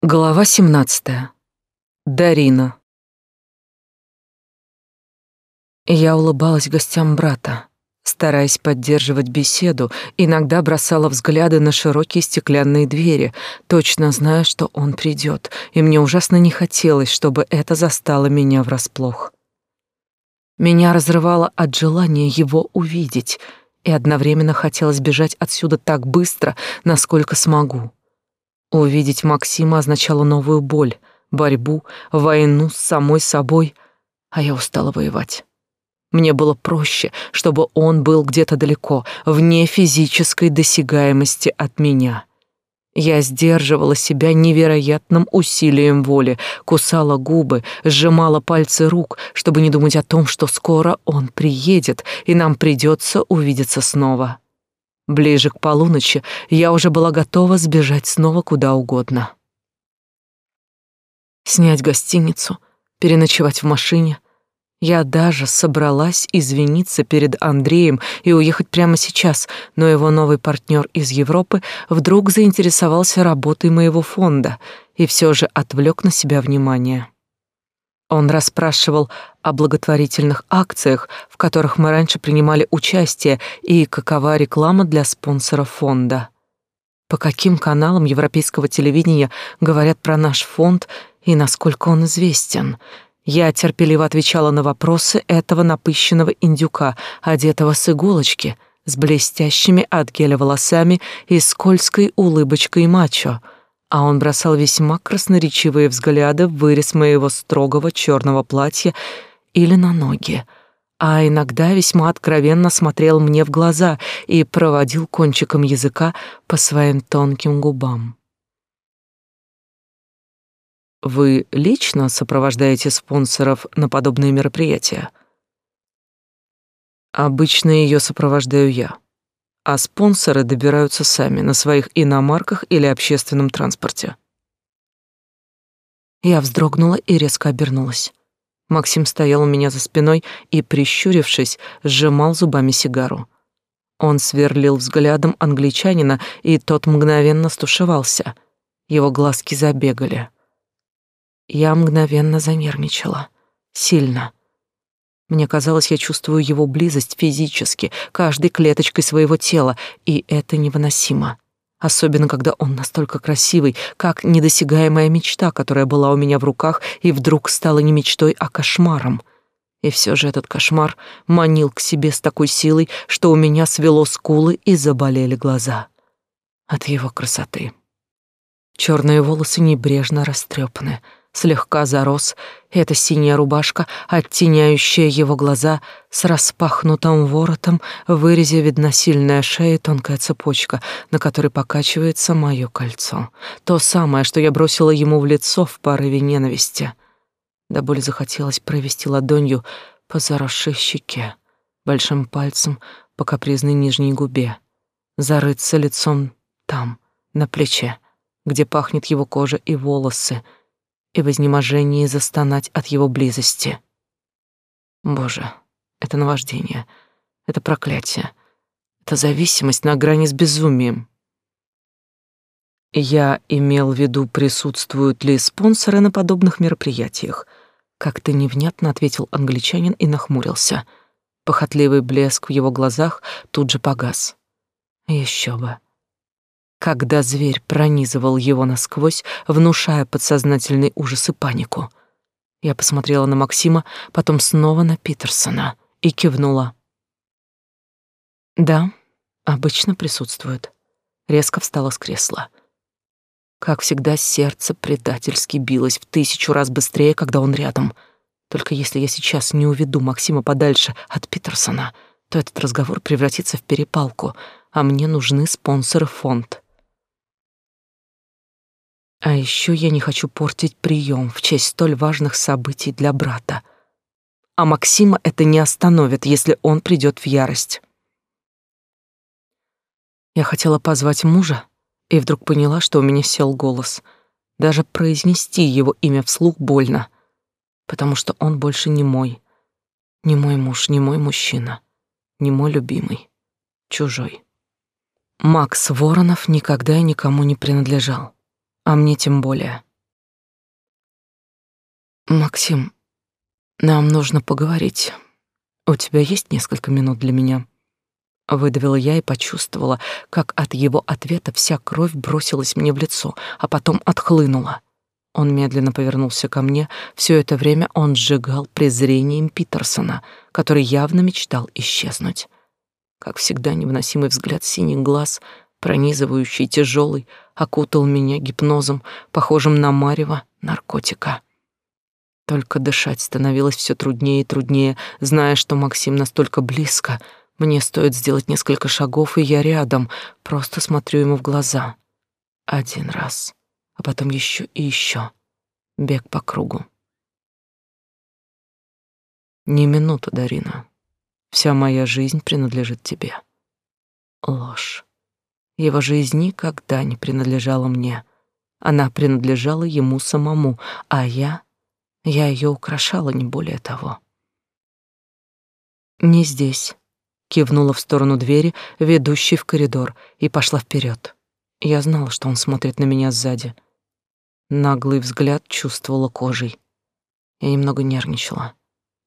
Глава 17. Дарина. Я улыбалась гостям брата, стараясь поддерживать беседу, иногда бросала взгляды на широкие стеклянные двери, точно зная, что он придет, и мне ужасно не хотелось, чтобы это застало меня врасплох. Меня разрывало от желания его увидеть, и одновременно хотелось бежать отсюда так быстро, насколько смогу. Увидеть Максима означало новую боль, борьбу, войну с самой собой, а я устала воевать. Мне было проще, чтобы он был где-то далеко, вне физической досягаемости от меня. Я сдерживала себя невероятным усилием воли, кусала губы, сжимала пальцы рук, чтобы не думать о том, что скоро он приедет, и нам придется увидеться снова. Ближе к полуночи я уже была готова сбежать снова куда угодно. Снять гостиницу, переночевать в машине. Я даже собралась извиниться перед Андреем и уехать прямо сейчас, но его новый партнер из Европы вдруг заинтересовался работой моего фонда и все же отвлек на себя внимание. Он расспрашивал о благотворительных акциях, в которых мы раньше принимали участие, и какова реклама для спонсоров фонда. По каким каналам европейского телевидения говорят про наш фонд и насколько он известен. Я терпеливо отвечала на вопросы этого напыщенного индюка, одетого с иголочки, с блестящими от геля волосами и скользкой улыбочкой мачо — а он бросал весьма красноречивые взгляды в вырез моего строгого черного платья или на ноги, а иногда весьма откровенно смотрел мне в глаза и проводил кончиком языка по своим тонким губам. Вы лично сопровождаете спонсоров на подобные мероприятия? Обычно ее сопровождаю я а спонсоры добираются сами на своих иномарках или общественном транспорте. Я вздрогнула и резко обернулась. Максим стоял у меня за спиной и, прищурившись, сжимал зубами сигару. Он сверлил взглядом англичанина, и тот мгновенно стушевался. Его глазки забегали. Я мгновенно занервничала. Сильно. Мне казалось, я чувствую его близость физически, каждой клеточкой своего тела, и это невыносимо. Особенно, когда он настолько красивый, как недосягаемая мечта, которая была у меня в руках и вдруг стала не мечтой, а кошмаром. И все же этот кошмар манил к себе с такой силой, что у меня свело скулы и заболели глаза. От его красоты. Черные волосы небрежно растрепаны — слегка зарос, эта синяя рубашка, оттеняющая его глаза, с распахнутым воротом, в вырезе видна сильная шея и тонкая цепочка, на которой покачивается мое кольцо. То самое, что я бросила ему в лицо в порыве ненависти. До боли захотелось провести ладонью по заросшей щеке, большим пальцем по капризной нижней губе, зарыться лицом там, на плече, где пахнет его кожа и волосы — и в изнеможении застонать от его близости. Боже, это наваждение, это проклятие, это зависимость на грани с безумием. Я имел в виду, присутствуют ли спонсоры на подобных мероприятиях. Как-то невнятно ответил англичанин и нахмурился. Похотливый блеск в его глазах тут же погас. Еще бы когда зверь пронизывал его насквозь, внушая подсознательный ужас и панику. Я посмотрела на Максима, потом снова на Питерсона и кивнула. Да, обычно присутствует. Резко встала с кресла. Как всегда, сердце предательски билось в тысячу раз быстрее, когда он рядом. Только если я сейчас не уведу Максима подальше от Питерсона, то этот разговор превратится в перепалку, а мне нужны спонсоры фонд. А еще я не хочу портить прием в честь столь важных событий для брата. А Максима это не остановит, если он придет в ярость. Я хотела позвать мужа и вдруг поняла, что у меня сел голос. Даже произнести его имя вслух больно, потому что он больше не мой. Не мой муж, не мой мужчина, не мой любимый, чужой. Макс Воронов никогда и никому не принадлежал а мне тем более. Максим, нам нужно поговорить. У тебя есть несколько минут для меня? Выдавила я и почувствовала, как от его ответа вся кровь бросилась мне в лицо, а потом отхлынула. Он медленно повернулся ко мне. Все это время он сжигал презрением Питерсона, который явно мечтал исчезнуть. Как всегда, невыносимый взгляд синих глаз, пронизывающий, тяжелый, окутал меня гипнозом, похожим на марево наркотика. Только дышать становилось все труднее и труднее, зная, что Максим настолько близко. Мне стоит сделать несколько шагов, и я рядом, просто смотрю ему в глаза. Один раз, а потом еще и еще. Бег по кругу. Не минуту, Дарина. Вся моя жизнь принадлежит тебе. Ложь. Его жизнь никогда не принадлежала мне. Она принадлежала ему самому, а я я ее украшала, не более того. «Не здесь», — кивнула в сторону двери, ведущей в коридор, и пошла вперед. Я знала, что он смотрит на меня сзади. Наглый взгляд чувствовала кожей. Я немного нервничала.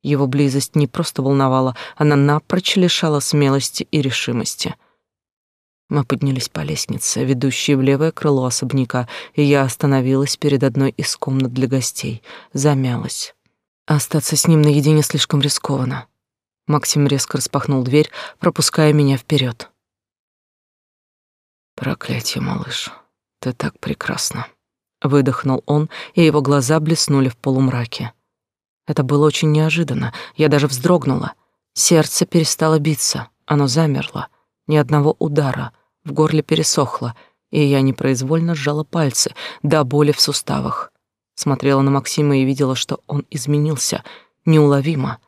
Его близость не просто волновала, она напрочь лишала смелости и решимости — мы поднялись по лестнице, ведущей в левое крыло особняка, и я остановилась перед одной из комнат для гостей, замялась. Остаться с ним наедине слишком рискованно. Максим резко распахнул дверь, пропуская меня вперед. Проклятие, малыш, ты так прекрасна, выдохнул он, и его глаза блеснули в полумраке. Это было очень неожиданно. Я даже вздрогнула. Сердце перестало биться, оно замерло. Ни одного удара, в горле пересохло, и я непроизвольно сжала пальцы до боли в суставах. Смотрела на Максима и видела, что он изменился неуловимо,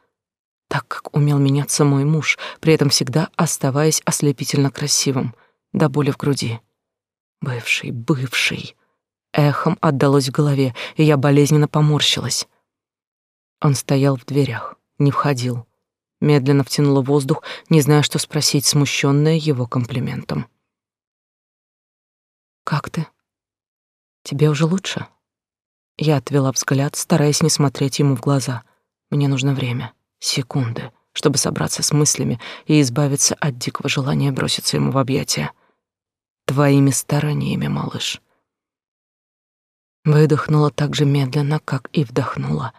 так как умел меняться мой муж, при этом всегда оставаясь ослепительно красивым, до боли в груди. Бывший, бывший. Эхом отдалось в голове, и я болезненно поморщилась. Он стоял в дверях, не входил. Медленно втянула воздух, не зная, что спросить, смущенная его комплиментом. Как ты? Тебе уже лучше? Я отвела взгляд, стараясь не смотреть ему в глаза. Мне нужно время, секунды, чтобы собраться с мыслями и избавиться от дикого желания броситься ему в объятия. Твоими стараниями, малыш. Выдохнула так же медленно, как и вдохнула.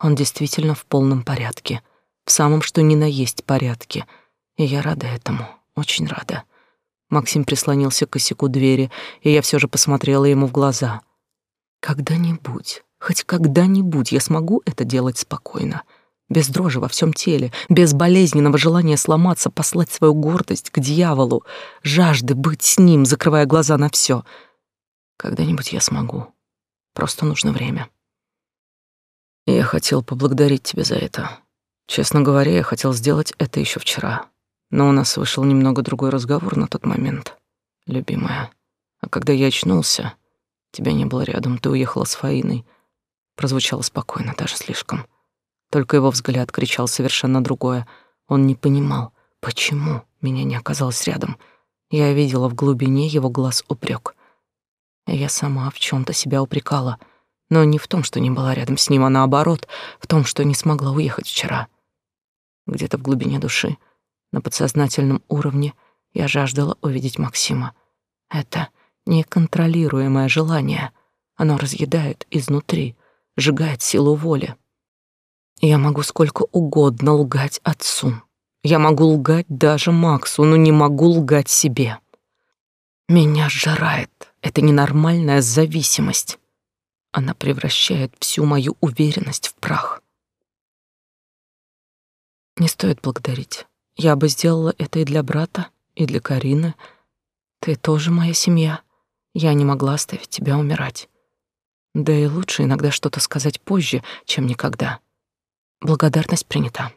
Он действительно в полном порядке, в самом что ни на есть порядке, и я рада этому, очень рада. Максим прислонился к косяку двери, и я все же посмотрела ему в глаза. Когда-нибудь, хоть когда-нибудь я смогу это делать спокойно, без дрожи во всем теле, без болезненного желания сломаться, послать свою гордость к дьяволу, жажды быть с ним, закрывая глаза на все. Когда-нибудь я смогу. Просто нужно время. Я хотел поблагодарить тебя за это. Честно говоря, я хотел сделать это еще вчера. Но у нас вышел немного другой разговор на тот момент, любимая. А когда я очнулся, тебя не было рядом, ты уехала с Фаиной. Прозвучало спокойно, даже слишком. Только его взгляд кричал совершенно другое. Он не понимал, почему меня не оказалось рядом. Я видела в глубине его глаз упрек. Я сама в чем то себя упрекала, но не в том, что не была рядом с ним, а наоборот, в том, что не смогла уехать вчера. Где-то в глубине души на подсознательном уровне я жаждала увидеть Максима. Это неконтролируемое желание. Оно разъедает изнутри, сжигает силу воли. Я могу сколько угодно лгать отцу. Я могу лгать даже Максу, но не могу лгать себе. Меня сжирает эта ненормальная зависимость. Она превращает всю мою уверенность в прах. Не стоит благодарить. Я бы сделала это и для брата, и для Карины. Ты тоже моя семья. Я не могла оставить тебя умирать. Да и лучше иногда что-то сказать позже, чем никогда. Благодарность принята.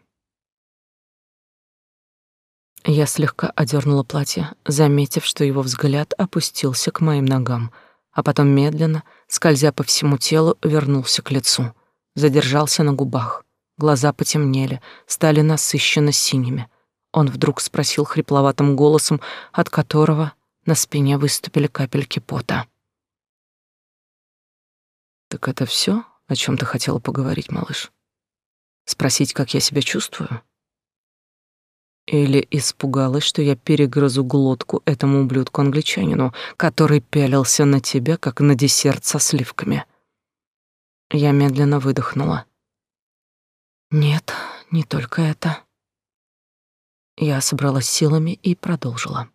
Я слегка одернула платье, заметив, что его взгляд опустился к моим ногам, а потом медленно, скользя по всему телу, вернулся к лицу, задержался на губах. Глаза потемнели, стали насыщенно синими — он вдруг спросил хрипловатым голосом, от которого на спине выступили капельки пота. Так это все, О чем ты хотела поговорить, малыш? Спросить, как я себя чувствую? Или испугалась, что я перегрызу глотку этому ублюдку-англичанину, который пялился на тебя, как на десерт со сливками? Я медленно выдохнула. Нет, не только это. Я собралась силами и продолжила.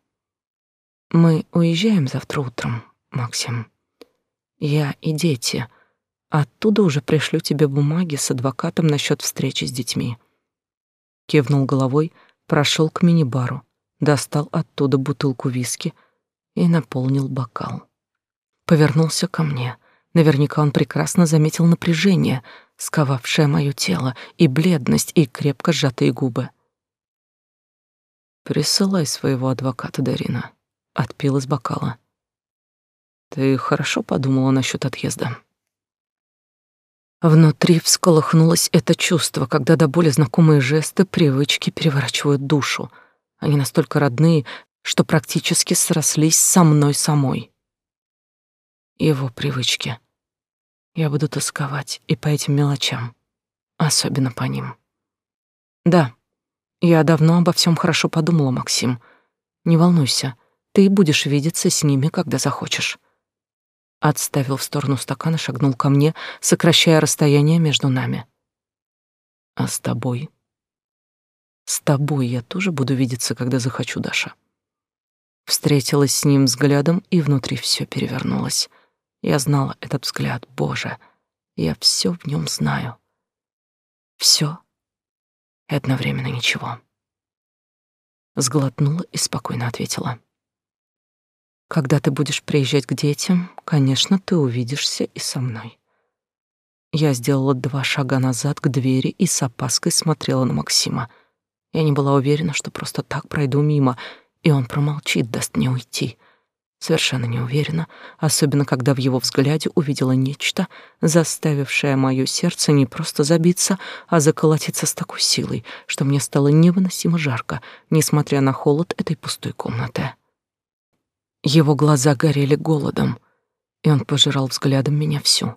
Мы уезжаем завтра утром, Максим. Я и дети. Оттуда уже пришлю тебе бумаги с адвокатом насчет встречи с детьми. Кивнул головой, прошел к мини-бару, достал оттуда бутылку виски и наполнил бокал. Повернулся ко мне. Наверняка он прекрасно заметил напряжение, сковавшее мое тело, и бледность, и крепко сжатые губы. «Присылай своего адвоката, Дарина», — отпил из бокала. «Ты хорошо подумала насчет отъезда?» Внутри всколыхнулось это чувство, когда до боли знакомые жесты, привычки переворачивают душу. Они настолько родные, что практически срослись со мной самой. Его привычки. Я буду тосковать и по этим мелочам, особенно по ним. Да, я давно обо всем хорошо подумала, Максим. Не волнуйся, ты будешь видеться с ними, когда захочешь отставил в сторону стакан и шагнул ко мне, сокращая расстояние между нами. А с тобой? С тобой я тоже буду видеться, когда захочу, Даша. Встретилась с ним взглядом, и внутри все перевернулось. Я знала этот взгляд, Боже, я все в нем знаю. Все и одновременно ничего. Сглотнула и спокойно ответила. Когда ты будешь приезжать к детям, конечно, ты увидишься и со мной. Я сделала два шага назад к двери и с опаской смотрела на Максима. Я не была уверена, что просто так пройду мимо, и он промолчит, даст мне уйти. Совершенно не уверена, особенно когда в его взгляде увидела нечто, заставившее мое сердце не просто забиться, а заколотиться с такой силой, что мне стало невыносимо жарко, несмотря на холод этой пустой комнаты. Его глаза горели голодом, и он пожирал взглядом меня всю.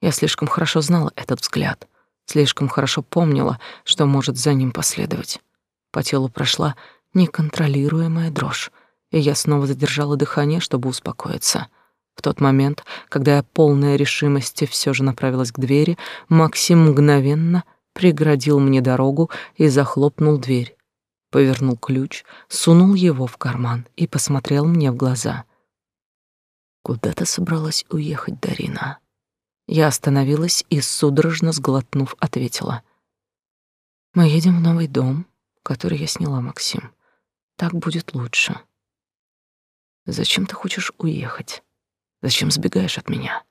Я слишком хорошо знала этот взгляд, слишком хорошо помнила, что может за ним последовать. По телу прошла неконтролируемая дрожь, и я снова задержала дыхание, чтобы успокоиться. В тот момент, когда я полная решимости все же направилась к двери, Максим мгновенно преградил мне дорогу и захлопнул дверь, повернул ключ, сунул его в карман и посмотрел мне в глаза. «Куда ты собралась уехать, Дарина?» Я остановилась и, судорожно сглотнув, ответила. «Мы едем в новый дом, который я сняла, Максим. Так будет лучше». «Зачем ты хочешь уехать? Зачем сбегаешь от меня?»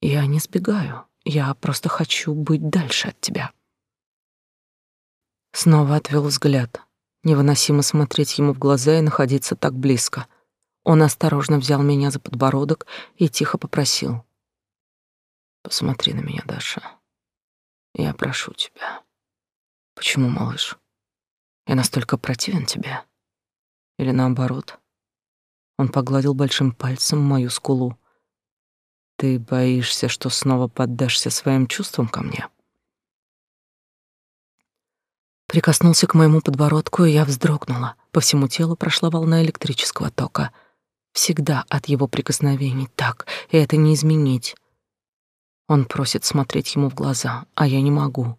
«Я не сбегаю. Я просто хочу быть дальше от тебя». Снова отвел взгляд. Невыносимо смотреть ему в глаза и находиться так близко. Он осторожно взял меня за подбородок и тихо попросил. «Посмотри на меня, Даша. Я прошу тебя. Почему, малыш? Я настолько противен тебе? Или наоборот?» Он погладил большим пальцем мою скулу. «Ты боишься, что снова поддашься своим чувствам ко мне?» Прикоснулся к моему подбородку, и я вздрогнула. По всему телу прошла волна электрического тока. Всегда от его прикосновений так, и это не изменить. Он просит смотреть ему в глаза, а я не могу.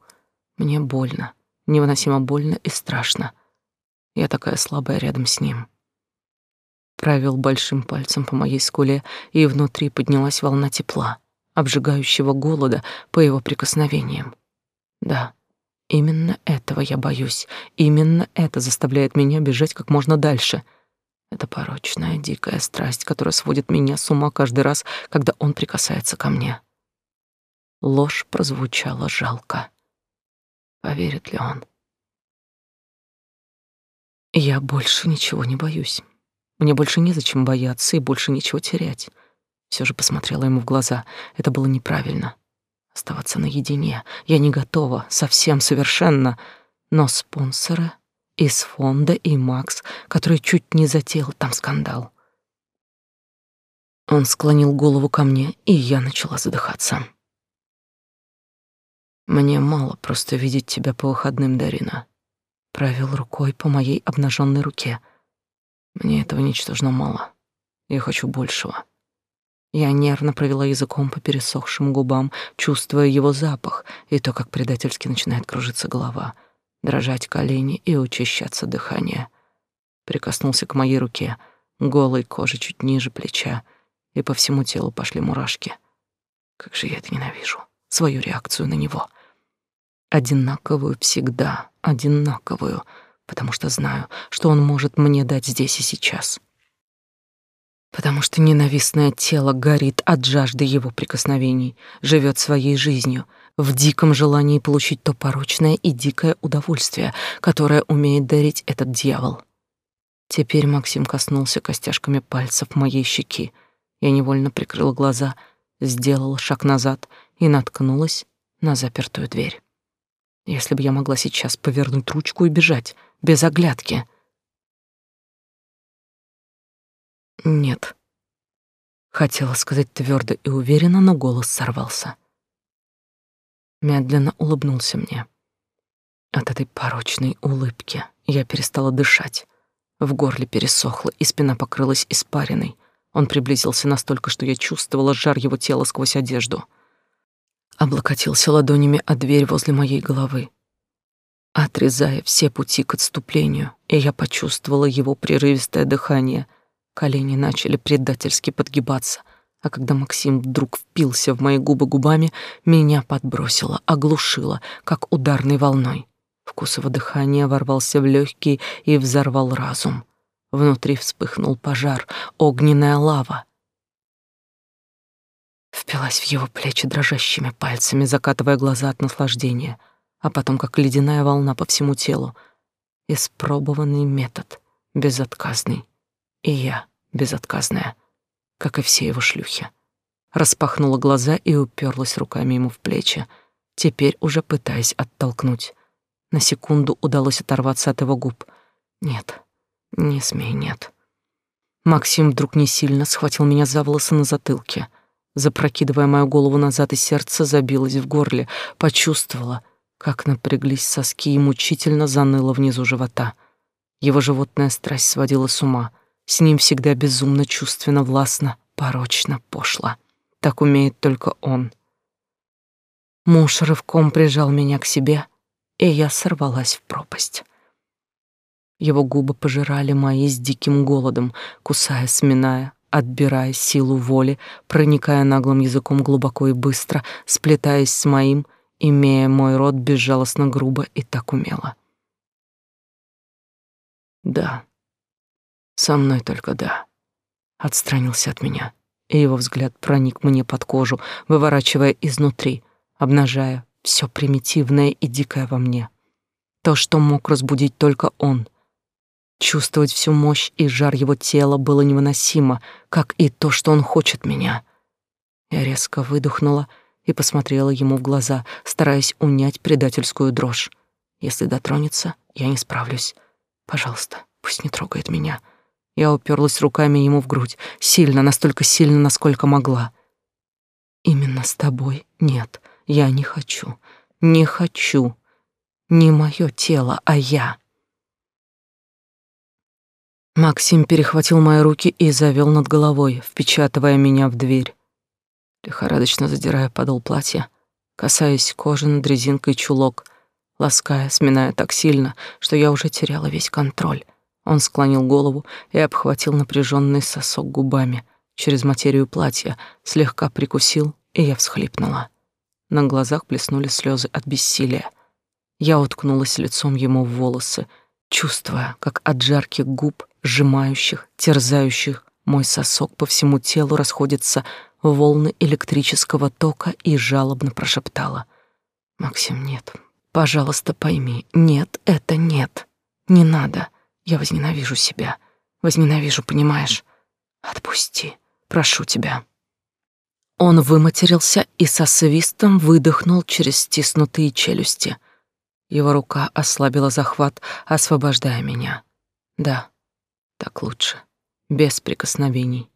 Мне больно, невыносимо больно и страшно. Я такая слабая рядом с ним. Провел большим пальцем по моей скуле, и внутри поднялась волна тепла, обжигающего голода по его прикосновениям. Да, Именно этого я боюсь. Именно это заставляет меня бежать как можно дальше. Это порочная, дикая страсть, которая сводит меня с ума каждый раз, когда он прикасается ко мне. Ложь прозвучала жалко. Поверит ли он? Я больше ничего не боюсь. Мне больше незачем бояться и больше ничего терять. Все же посмотрела ему в глаза. Это было неправильно оставаться наедине. Я не готова, совсем совершенно. Но спонсоры из фонда и Макс, который чуть не затеял там скандал. Он склонил голову ко мне, и я начала задыхаться. Мне мало просто видеть тебя по выходным, Дарина. Провел рукой по моей обнаженной руке. Мне этого ничтожно мало. Я хочу большего. Я нервно провела языком по пересохшим губам, чувствуя его запах и то, как предательски начинает кружиться голова, дрожать колени и учащаться дыхание. Прикоснулся к моей руке, голой кожи чуть ниже плеча, и по всему телу пошли мурашки. Как же я это ненавижу, свою реакцию на него. Одинаковую всегда, одинаковую, потому что знаю, что он может мне дать здесь и сейчас потому что ненавистное тело горит от жажды его прикосновений, живет своей жизнью, в диком желании получить то порочное и дикое удовольствие, которое умеет дарить этот дьявол. Теперь Максим коснулся костяшками пальцев моей щеки. Я невольно прикрыла глаза, сделала шаг назад и наткнулась на запертую дверь. Если бы я могла сейчас повернуть ручку и бежать, без оглядки — Нет. Хотела сказать твердо и уверенно, но голос сорвался. Медленно улыбнулся мне. От этой порочной улыбки я перестала дышать. В горле пересохло, и спина покрылась испариной. Он приблизился настолько, что я чувствовала жар его тела сквозь одежду. Облокотился ладонями о дверь возле моей головы, отрезая все пути к отступлению, и я почувствовала его прерывистое дыхание — Колени начали предательски подгибаться, а когда Максим вдруг впился в мои губы губами, меня подбросило, оглушило, как ударной волной. Вкус его дыхания ворвался в легкий и взорвал разум. Внутри вспыхнул пожар, огненная лава. Впилась в его плечи дрожащими пальцами, закатывая глаза от наслаждения, а потом, как ледяная волна по всему телу, испробованный метод, безотказный. И я безотказная, как и все его шлюхи. Распахнула глаза и уперлась руками ему в плечи, теперь уже пытаясь оттолкнуть. На секунду удалось оторваться от его губ. Нет, не смей, нет. Максим вдруг не сильно схватил меня за волосы на затылке, запрокидывая мою голову назад, и сердце забилось в горле, почувствовала, как напряглись соски и мучительно заныло внизу живота. Его животная страсть сводила с ума — с ним всегда безумно чувственно, властно, порочно, пошло. Так умеет только он. Муж рывком прижал меня к себе, и я сорвалась в пропасть. Его губы пожирали мои с диким голодом, кусая, сминая, отбирая силу воли, проникая наглым языком глубоко и быстро, сплетаясь с моим, имея мой рот безжалостно грубо и так умело. Да, со мной только да. Отстранился от меня, и его взгляд проник мне под кожу, выворачивая изнутри, обнажая все примитивное и дикое во мне. То, что мог разбудить только он. Чувствовать всю мощь и жар его тела было невыносимо, как и то, что он хочет меня. Я резко выдохнула и посмотрела ему в глаза, стараясь унять предательскую дрожь. Если дотронется, я не справлюсь. Пожалуйста, пусть не трогает меня. Я уперлась руками ему в грудь, сильно, настолько сильно, насколько могла. Именно с тобой нет, я не хочу, не хочу. Не мое тело, а я. Максим перехватил мои руки и завел над головой, впечатывая меня в дверь. Лихорадочно задирая подол платья, касаясь кожи над резинкой чулок, лаская, сминая так сильно, что я уже теряла весь контроль. Он склонил голову и обхватил напряженный сосок губами через материю платья, слегка прикусил, и я всхлипнула. На глазах блеснули слезы от бессилия. Я уткнулась лицом ему в волосы, чувствуя, как от жарких губ, сжимающих, терзающих мой сосок по всему телу расходятся волны электрического тока и жалобно прошептала. «Максим, нет, пожалуйста, пойми, нет, это нет, не надо». Я возненавижу себя. Возненавижу, понимаешь? Отпусти, прошу тебя. Он выматерился и со свистом выдохнул через стиснутые челюсти. Его рука ослабила захват, освобождая меня. Да, так лучше, без прикосновений.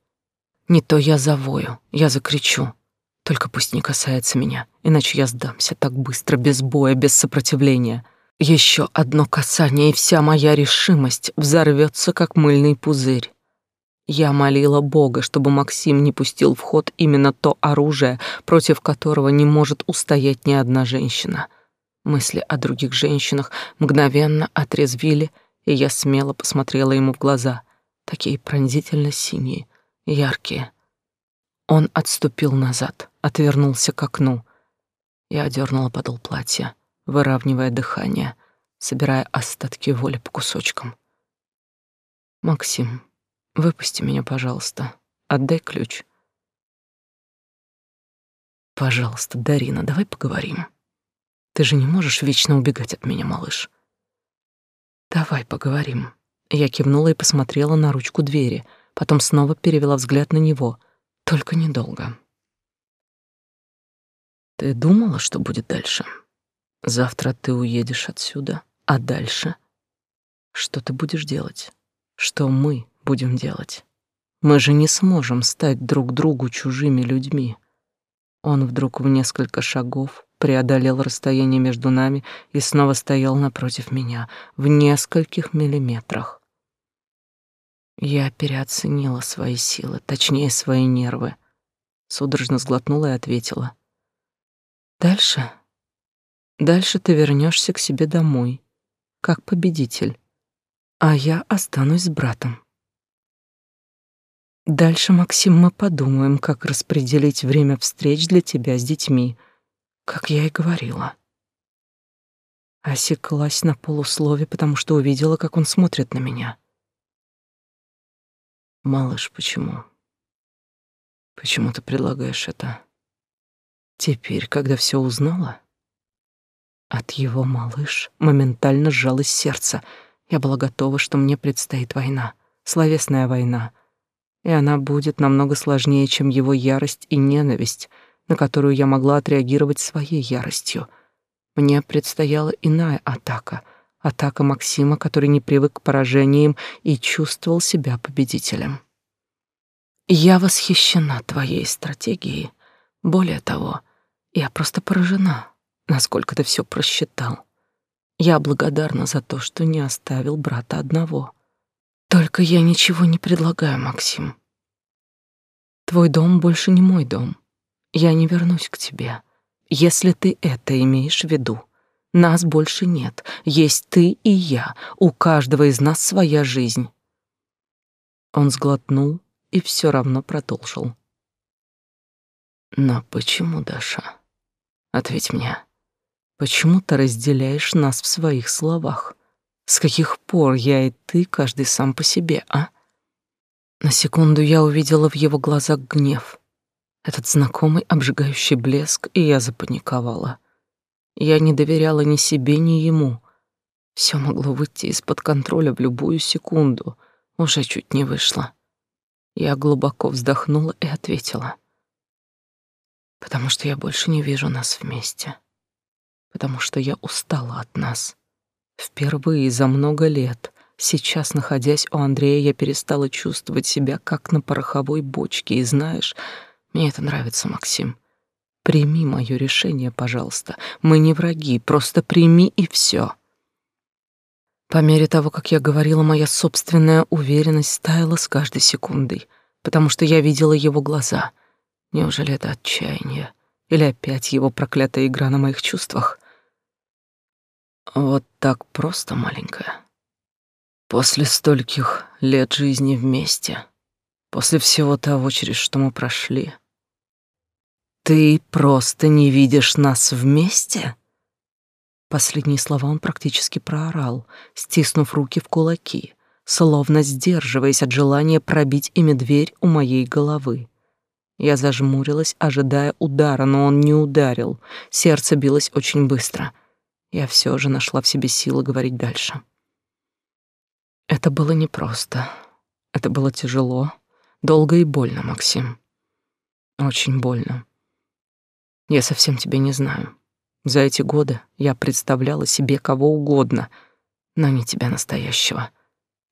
Не то я завою, я закричу, то Только пусть не касается меня, иначе я сдамся так быстро, без боя, без сопротивления. Еще одно касание, и вся моя решимость взорвется, как мыльный пузырь. Я молила Бога, чтобы Максим не пустил в ход именно то оружие, против которого не может устоять ни одна женщина. Мысли о других женщинах мгновенно отрезвили, и я смело посмотрела ему в глаза, такие пронзительно синие, яркие. Он отступил назад, отвернулся к окну. Я одернула подол платья, выравнивая дыхание, собирая остатки воли по кусочкам. «Максим, выпусти меня, пожалуйста. Отдай ключ». «Пожалуйста, Дарина, давай поговорим. Ты же не можешь вечно убегать от меня, малыш». «Давай поговорим». Я кивнула и посмотрела на ручку двери, потом снова перевела взгляд на него, только недолго. «Ты думала, что будет дальше? Завтра ты уедешь отсюда, а дальше? Что ты будешь делать? Что мы будем делать? Мы же не сможем стать друг другу чужими людьми». Он вдруг в несколько шагов преодолел расстояние между нами и снова стоял напротив меня, в нескольких миллиметрах. Я переоценила свои силы, точнее, свои нервы. Судорожно сглотнула и ответила. «Дальше? Дальше ты вернешься к себе домой, как победитель, а я останусь с братом. Дальше, Максим, мы подумаем, как распределить время встреч для тебя с детьми, как я и говорила. Осеклась на полуслове, потому что увидела, как он смотрит на меня. Малыш, почему? Почему ты предлагаешь это? Теперь, когда все узнала? От его малыш моментально сжалось сердце. Я была готова, что мне предстоит война, словесная война — и она будет намного сложнее, чем его ярость и ненависть, на которую я могла отреагировать своей яростью. Мне предстояла иная атака, атака Максима, который не привык к поражениям и чувствовал себя победителем. Я восхищена твоей стратегией. Более того, я просто поражена, насколько ты все просчитал. Я благодарна за то, что не оставил брата одного. Только я ничего не предлагаю, Максим. Твой дом больше не мой дом. Я не вернусь к тебе. Если ты это имеешь в виду. Нас больше нет. Есть ты и я. У каждого из нас своя жизнь. Он сглотнул и все равно продолжил. Но почему, Даша? Ответь мне. Почему ты разделяешь нас в своих словах? С каких пор я и ты каждый сам по себе, а? На секунду я увидела в его глазах гнев, этот знакомый обжигающий блеск, и я запаниковала. Я не доверяла ни себе, ни ему. Все могло выйти из-под контроля в любую секунду. Уже чуть не вышло. Я глубоко вздохнула и ответила. Потому что я больше не вижу нас вместе. Потому что я устала от нас. Впервые за много лет, сейчас, находясь у Андрея, я перестала чувствовать себя как на пороховой бочке, и знаешь, мне это нравится, Максим. Прими мое решение, пожалуйста. Мы не враги, просто прими и все. По мере того, как я говорила, моя собственная уверенность стаяла с каждой секундой, потому что я видела его глаза. Неужели это отчаяние? Или опять его проклятая игра на моих чувствах? Вот так просто, маленькая. После стольких лет жизни вместе, после всего того, через что мы прошли, ты просто не видишь нас вместе? Последние слова он практически проорал, стиснув руки в кулаки, словно сдерживаясь от желания пробить ими дверь у моей головы. Я зажмурилась, ожидая удара, но он не ударил. Сердце билось очень быстро я все же нашла в себе силы говорить дальше. Это было непросто. Это было тяжело, долго и больно, Максим. Очень больно. Я совсем тебя не знаю. За эти годы я представляла себе кого угодно, но не тебя настоящего.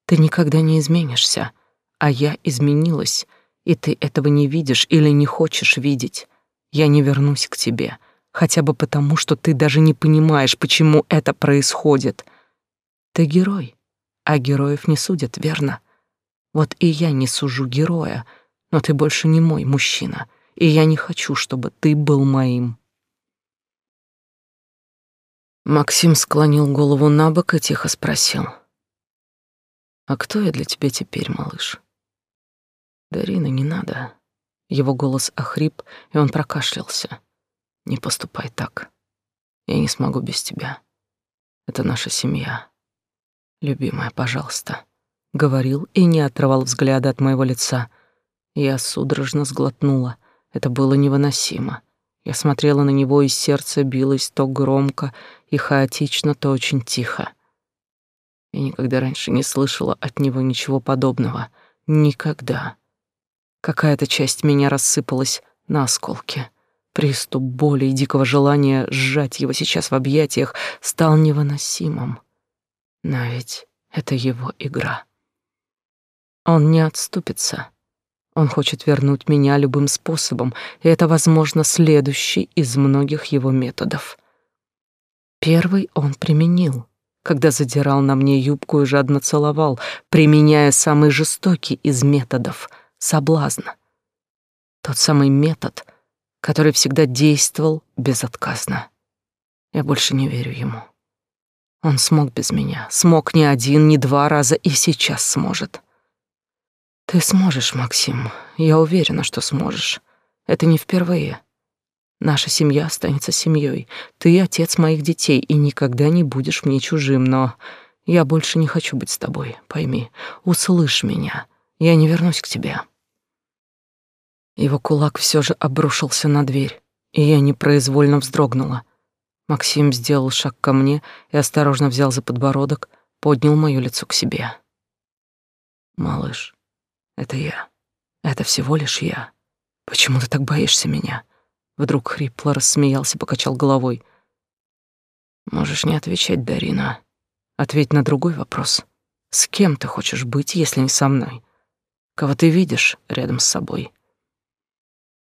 Ты никогда не изменишься, а я изменилась, и ты этого не видишь или не хочешь видеть. Я не вернусь к тебе, хотя бы потому, что ты даже не понимаешь, почему это происходит. Ты герой, а героев не судят, верно? Вот и я не сужу героя, но ты больше не мой мужчина, и я не хочу, чтобы ты был моим. Максим склонил голову на бок и тихо спросил. «А кто я для тебя теперь, малыш?» «Дарина, не надо». Его голос охрип, и он прокашлялся. «Не поступай так. Я не смогу без тебя. Это наша семья. Любимая, пожалуйста», — говорил и не отрывал взгляда от моего лица. Я судорожно сглотнула. Это было невыносимо. Я смотрела на него, и сердце билось то громко и хаотично, то очень тихо. Я никогда раньше не слышала от него ничего подобного. Никогда. Какая-то часть меня рассыпалась на осколки. Приступ боли и дикого желания сжать его сейчас в объятиях стал невыносимым. Но ведь это его игра. Он не отступится. Он хочет вернуть меня любым способом, и это, возможно, следующий из многих его методов. Первый он применил, когда задирал на мне юбку и жадно целовал, применяя самый жестокий из методов — соблазн. Тот самый метод, который всегда действовал безотказно. Я больше не верю ему. Он смог без меня, смог не один, не два раза и сейчас сможет. Ты сможешь, Максим. Я уверена, что сможешь. Это не впервые. Наша семья останется семьей. Ты отец моих детей и никогда не будешь мне чужим, но я больше не хочу быть с тобой. Пойми, услышь меня. Я не вернусь к тебе. Его кулак все же обрушился на дверь, и я непроизвольно вздрогнула. Максим сделал шаг ко мне и осторожно взял за подбородок, поднял моё лицо к себе. Малыш, это я. Это всего лишь я. Почему ты так боишься меня? Вдруг хрипло рассмеялся, покачал головой. Можешь не отвечать, Дарина. Ответь на другой вопрос. С кем ты хочешь быть, если не со мной? Кого ты видишь рядом с собой?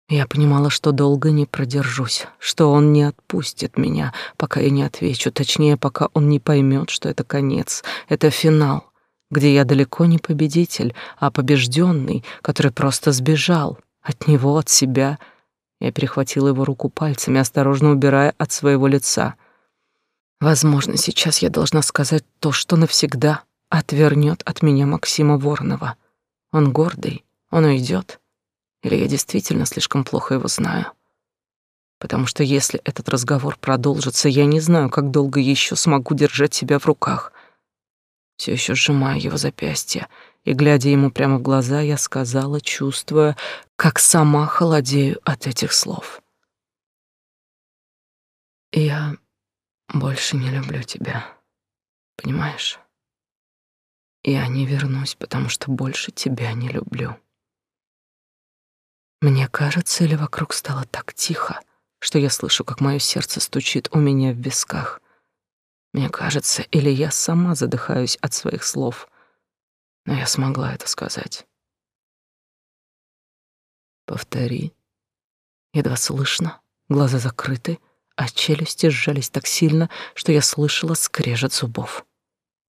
Я понимала, что долго не продержусь, что он не отпустит меня, пока я не отвечу, точнее, пока он не поймет, что это конец, это финал где я далеко не победитель, а побежденный, который просто сбежал от него, от себя. Я перехватила его руку пальцами, осторожно убирая от своего лица. Возможно, сейчас я должна сказать то, что навсегда отвернет от меня Максима Воронова. Он гордый, он уйдет. Или я действительно слишком плохо его знаю? Потому что если этот разговор продолжится, я не знаю, как долго еще смогу держать себя в руках все еще сжимая его запястье, и, глядя ему прямо в глаза, я сказала, чувствуя, как сама холодею от этих слов. «Я больше не люблю тебя, понимаешь? Я не вернусь, потому что больше тебя не люблю». Мне кажется, или вокруг стало так тихо, что я слышу, как мое сердце стучит у меня в висках — мне кажется, или я сама задыхаюсь от своих слов, но я смогла это сказать. Повтори. Едва слышно, глаза закрыты, а челюсти сжались так сильно, что я слышала скрежет зубов.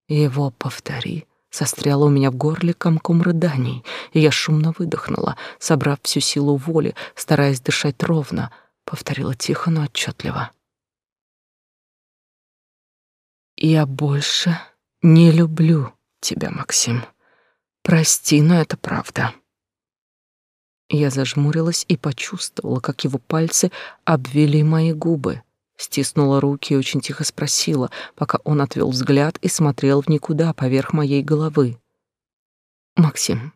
Его «повтори» застряло у меня в горле комком рыданий, и я шумно выдохнула, собрав всю силу воли, стараясь дышать ровно, повторила тихо, но отчетливо. Я больше не люблю тебя, Максим. Прости, но это правда. Я зажмурилась и почувствовала, как его пальцы обвели мои губы. Стиснула руки и очень тихо спросила, пока он отвел взгляд и смотрел в никуда поверх моей головы. «Максим,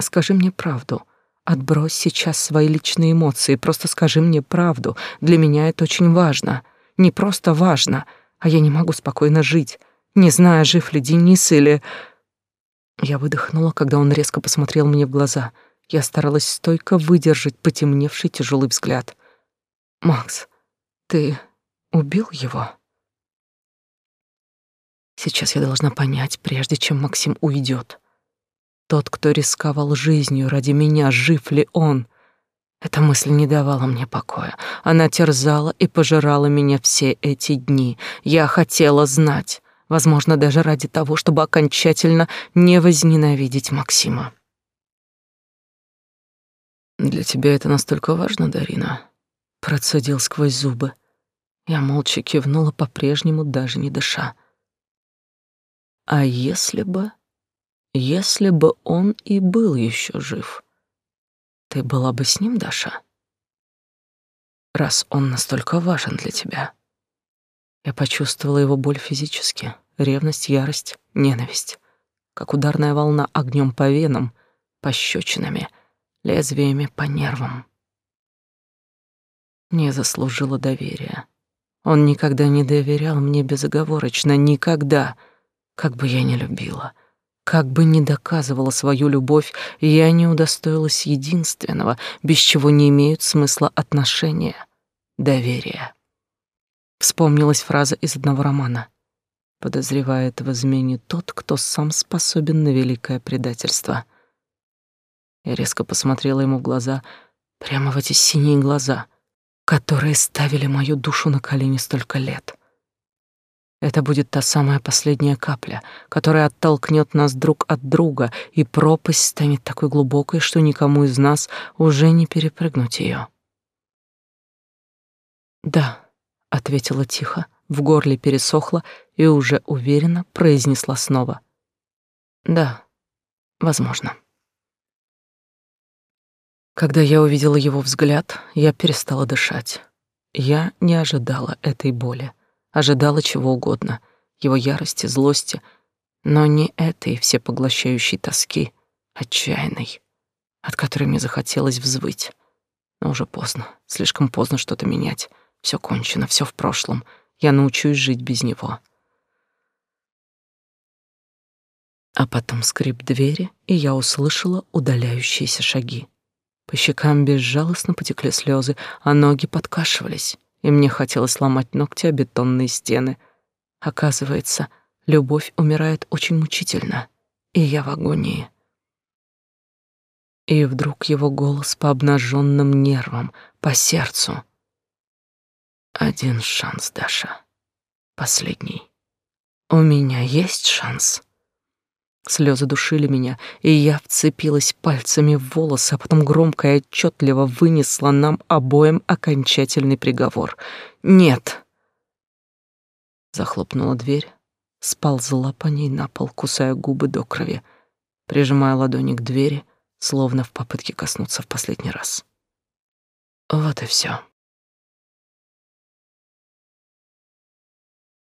скажи мне правду. Отбрось сейчас свои личные эмоции, просто скажи мне правду. Для меня это очень важно. Не просто важно — а я не могу спокойно жить, не зная, жив ли Денис или... Я выдохнула, когда он резко посмотрел мне в глаза. Я старалась стойко выдержать потемневший тяжелый взгляд. «Макс, ты убил его?» Сейчас я должна понять, прежде чем Максим уйдет. Тот, кто рисковал жизнью ради меня, жив ли он? Эта мысль не давала мне покоя. Она терзала и пожирала меня все эти дни. Я хотела знать, возможно, даже ради того, чтобы окончательно не возненавидеть Максима. Для тебя это настолько важно, Дарина? Процедил сквозь зубы. Я молча кивнула, по-прежнему даже не дыша. А если бы... Если бы он и был еще жив, ты была бы с ним, Даша? Раз он настолько важен для тебя. Я почувствовала его боль физически, ревность, ярость, ненависть, как ударная волна огнем по венам, пощечинами, лезвиями по нервам. Не заслужила доверия. Он никогда не доверял мне безоговорочно, никогда, как бы я ни любила. Как бы ни доказывала свою любовь, я не удостоилась единственного, без чего не имеют смысла отношения — доверия. Вспомнилась фраза из одного романа. Подозревает в измене тот, кто сам способен на великое предательство. Я резко посмотрела ему в глаза, прямо в эти синие глаза, которые ставили мою душу на колени столько лет — это будет та самая последняя капля, которая оттолкнет нас друг от друга, и пропасть станет такой глубокой, что никому из нас уже не перепрыгнуть ее. «Да», — ответила тихо, в горле пересохло и уже уверенно произнесла снова. «Да, возможно». Когда я увидела его взгляд, я перестала дышать. Я не ожидала этой боли ожидала чего угодно, его ярости, злости, но не этой всепоглощающей тоски, отчаянной, от которой мне захотелось взвыть. Но уже поздно, слишком поздно что-то менять. Все кончено, все в прошлом. Я научусь жить без него. А потом скрип двери, и я услышала удаляющиеся шаги. По щекам безжалостно потекли слезы, а ноги подкашивались и мне хотелось сломать ногти о бетонные стены. Оказывается, любовь умирает очень мучительно, и я в агонии. И вдруг его голос по обнаженным нервам, по сердцу. Один шанс, Даша. Последний. У меня есть шанс. Слезы душили меня, и я вцепилась пальцами в волосы, а потом громко и отчетливо вынесла нам обоим окончательный приговор. «Нет!» Захлопнула дверь, сползла по ней на пол, кусая губы до крови, прижимая ладони к двери, словно в попытке коснуться в последний раз. Вот и все.